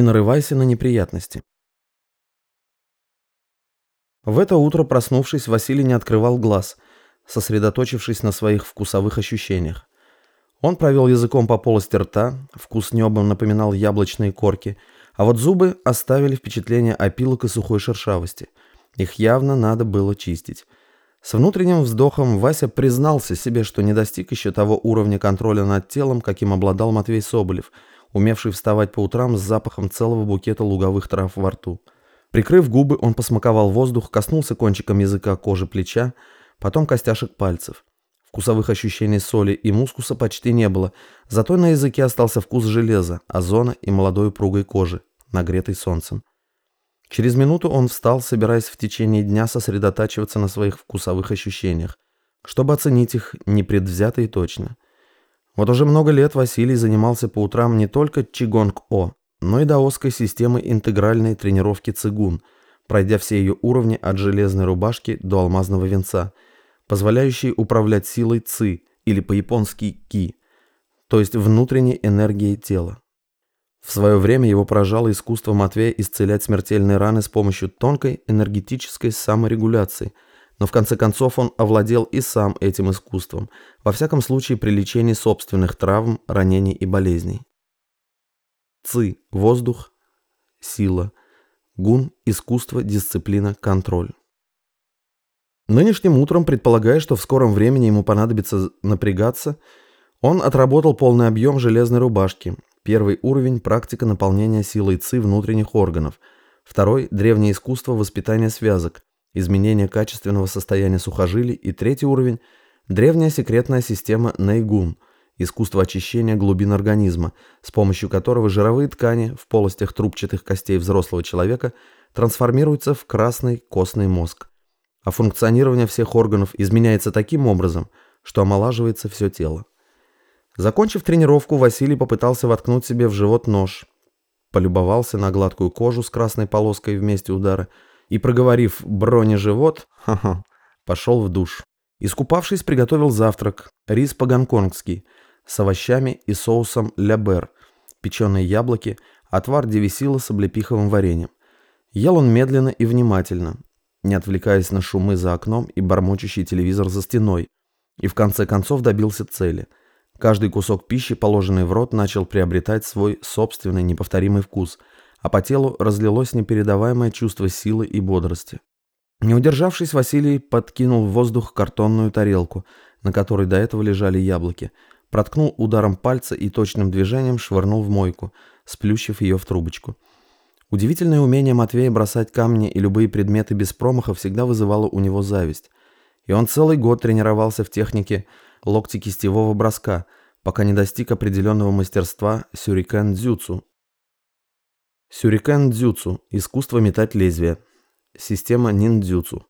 Не нарывайся на неприятности. В это утро, проснувшись, Василий не открывал глаз, сосредоточившись на своих вкусовых ощущениях. Он провел языком по полости рта, вкус небом напоминал яблочные корки, а вот зубы оставили впечатление опилок и сухой шершавости. Их явно надо было чистить. С внутренним вздохом Вася признался себе, что не достиг еще того уровня контроля над телом, каким обладал Матвей Соболев – умевший вставать по утрам с запахом целого букета луговых трав во рту. Прикрыв губы, он посмаковал воздух, коснулся кончиком языка кожи плеча, потом костяшек пальцев. Вкусовых ощущений соли и мускуса почти не было, зато на языке остался вкус железа, озона и молодой упругой кожи, нагретой солнцем. Через минуту он встал, собираясь в течение дня сосредотачиваться на своих вкусовых ощущениях, чтобы оценить их непредвзято и точно. Вот уже много лет Василий занимался по утрам не только Чигонг-О, но и даосской системой интегральной тренировки цигун, пройдя все ее уровни от железной рубашки до алмазного венца, позволяющей управлять силой ци или по-японски ки, то есть внутренней энергией тела. В свое время его поражало искусство Матвея исцелять смертельные раны с помощью тонкой энергетической саморегуляции – но в конце концов он овладел и сам этим искусством, во всяком случае при лечении собственных травм, ранений и болезней. Ци – воздух, сила. Гун – искусство, дисциплина, контроль. Нынешним утром, предполагая, что в скором времени ему понадобится напрягаться, он отработал полный объем железной рубашки. Первый уровень – практика наполнения силой ЦИ внутренних органов. Второй – древнее искусство воспитания связок изменение качественного состояния сухожилий и третий уровень – древняя секретная система Нейгун – искусство очищения глубин организма, с помощью которого жировые ткани в полостях трубчатых костей взрослого человека трансформируются в красный костный мозг. А функционирование всех органов изменяется таким образом, что омолаживается все тело. Закончив тренировку, Василий попытался воткнуть себе в живот нож, полюбовался на гладкую кожу с красной полоской в месте удара – и, проговорив бронеживот, ха-ха, пошел в душ. Искупавшись, приготовил завтрак, рис по-гонконгски, с овощами и соусом лябер, печеные яблоки, отвар девисила с облепиховым вареньем. Ел он медленно и внимательно, не отвлекаясь на шумы за окном и бормочущий телевизор за стеной, и в конце концов добился цели. Каждый кусок пищи, положенный в рот, начал приобретать свой собственный неповторимый вкус – а по телу разлилось непередаваемое чувство силы и бодрости. Не удержавшись, Василий подкинул в воздух картонную тарелку, на которой до этого лежали яблоки, проткнул ударом пальца и точным движением швырнул в мойку, сплющив ее в трубочку. Удивительное умение Матвея бросать камни и любые предметы без промаха всегда вызывало у него зависть. И он целый год тренировался в технике локти-кистевого броска, пока не достиг определенного мастерства сюрикен-дзюцу, Сюрикен дзюцу – искусство метать лезвие. Система ниндзюцу.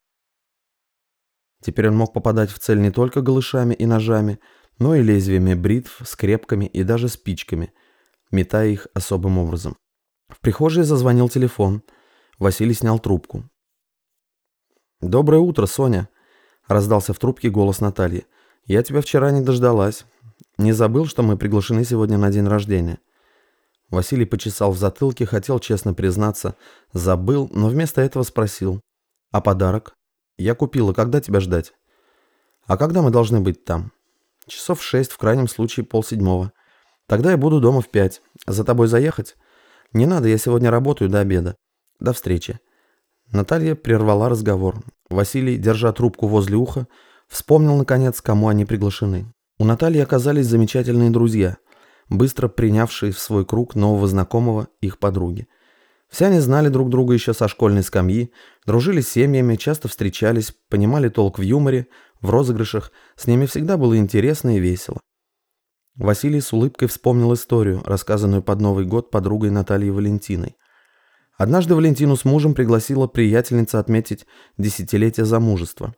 Теперь он мог попадать в цель не только голышами и ножами, но и лезвиями бритв, скрепками и даже спичками, метая их особым образом. В прихожей зазвонил телефон. Василий снял трубку. «Доброе утро, Соня!» – раздался в трубке голос Натальи. «Я тебя вчера не дождалась. Не забыл, что мы приглашены сегодня на день рождения?» Василий почесал в затылке, хотел честно признаться. Забыл, но вместо этого спросил. «А подарок?» «Я купила. Когда тебя ждать?» «А когда мы должны быть там?» «Часов шесть, в крайнем случае полседьмого. Тогда я буду дома в пять. За тобой заехать?» «Не надо, я сегодня работаю до обеда. До встречи». Наталья прервала разговор. Василий, держа трубку возле уха, вспомнил, наконец, кому они приглашены. У Натальи оказались замечательные друзья – быстро принявшие в свой круг нового знакомого их подруги. Все они знали друг друга еще со школьной скамьи, дружили с семьями, часто встречались, понимали толк в юморе, в розыгрышах, с ними всегда было интересно и весело. Василий с улыбкой вспомнил историю, рассказанную под Новый год подругой Натальей Валентиной. Однажды Валентину с мужем пригласила приятельница отметить десятилетие замужества.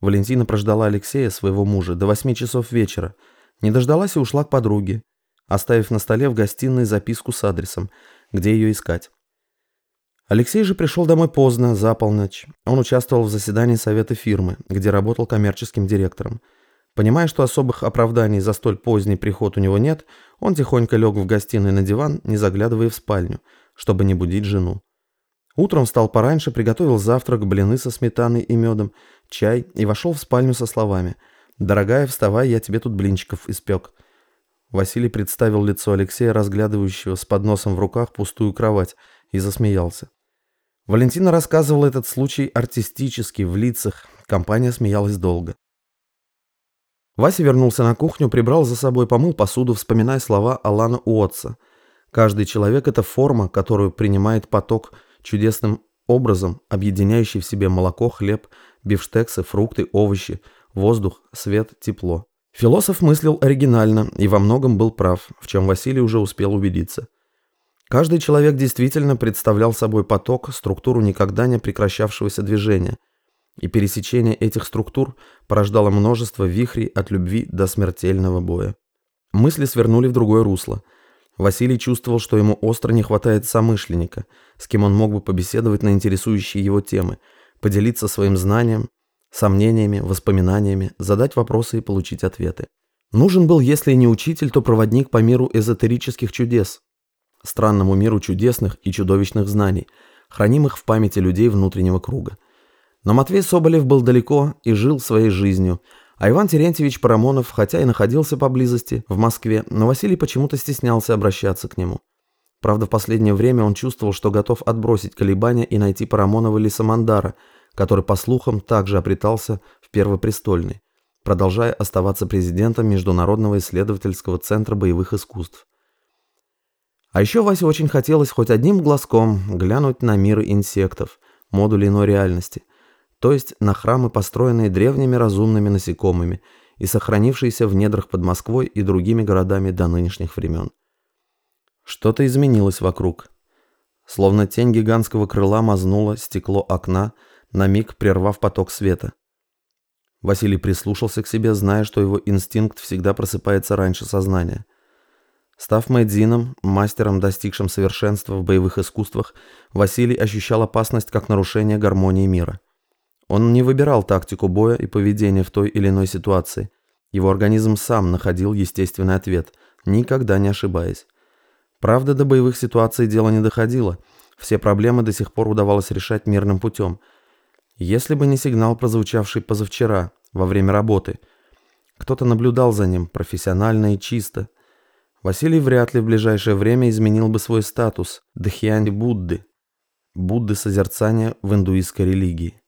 Валентина прождала Алексея, своего мужа, до восьми часов вечера, не дождалась и ушла к подруге, оставив на столе в гостиной записку с адресом, где ее искать. Алексей же пришел домой поздно, за полночь. Он участвовал в заседании совета фирмы, где работал коммерческим директором. Понимая, что особых оправданий за столь поздний приход у него нет, он тихонько лег в гостиной на диван, не заглядывая в спальню, чтобы не будить жену. Утром встал пораньше, приготовил завтрак, блины со сметаной и медом, чай и вошел в спальню со словами «Дорогая, вставай, я тебе тут блинчиков испек». Василий представил лицо Алексея, разглядывающего с подносом в руках пустую кровать, и засмеялся. Валентина рассказывала этот случай артистически, в лицах. Компания смеялась долго. Вася вернулся на кухню, прибрал за собой, помыл посуду, вспоминая слова Алана Уотса. Каждый человек – это форма, которую принимает поток чудесным образом, объединяющий в себе молоко, хлеб, бифштексы, фрукты, овощи, воздух, свет, тепло. Философ мыслил оригинально и во многом был прав, в чем Василий уже успел убедиться. Каждый человек действительно представлял собой поток, структуру никогда не прекращавшегося движения – и пересечение этих структур порождало множество вихрей от любви до смертельного боя. Мысли свернули в другое русло. Василий чувствовал, что ему остро не хватает самышленника, с кем он мог бы побеседовать на интересующие его темы, поделиться своим знанием, сомнениями, воспоминаниями, задать вопросы и получить ответы. Нужен был, если не учитель, то проводник по миру эзотерических чудес, странному миру чудесных и чудовищных знаний, хранимых в памяти людей внутреннего круга. Но Матвей Соболев был далеко и жил своей жизнью, а Иван Терентьевич Парамонов, хотя и находился поблизости, в Москве, но Василий почему-то стеснялся обращаться к нему. Правда, в последнее время он чувствовал, что готов отбросить колебания и найти Парамонова или Самандара, который, по слухам, также обретался в Первопрестольной, продолжая оставаться президентом Международного исследовательского центра боевых искусств. А еще Васе очень хотелось хоть одним глазком глянуть на мир инсектов, модули иной реальности – то есть на храмы, построенные древними разумными насекомыми и сохранившиеся в недрах под Москвой и другими городами до нынешних времен. Что-то изменилось вокруг. Словно тень гигантского крыла мазнуло стекло окна, на миг прервав поток света. Василий прислушался к себе, зная, что его инстинкт всегда просыпается раньше сознания. Став Мэйдзином, мастером, достигшим совершенства в боевых искусствах, Василий ощущал опасность как нарушение гармонии мира. Он не выбирал тактику боя и поведение в той или иной ситуации. Его организм сам находил естественный ответ, никогда не ошибаясь. Правда, до боевых ситуаций дело не доходило. Все проблемы до сих пор удавалось решать мирным путем. Если бы не сигнал, прозвучавший позавчера, во время работы. Кто-то наблюдал за ним, профессионально и чисто. Василий вряд ли в ближайшее время изменил бы свой статус Дхьяни Будды, Будды созерцания в индуистской религии.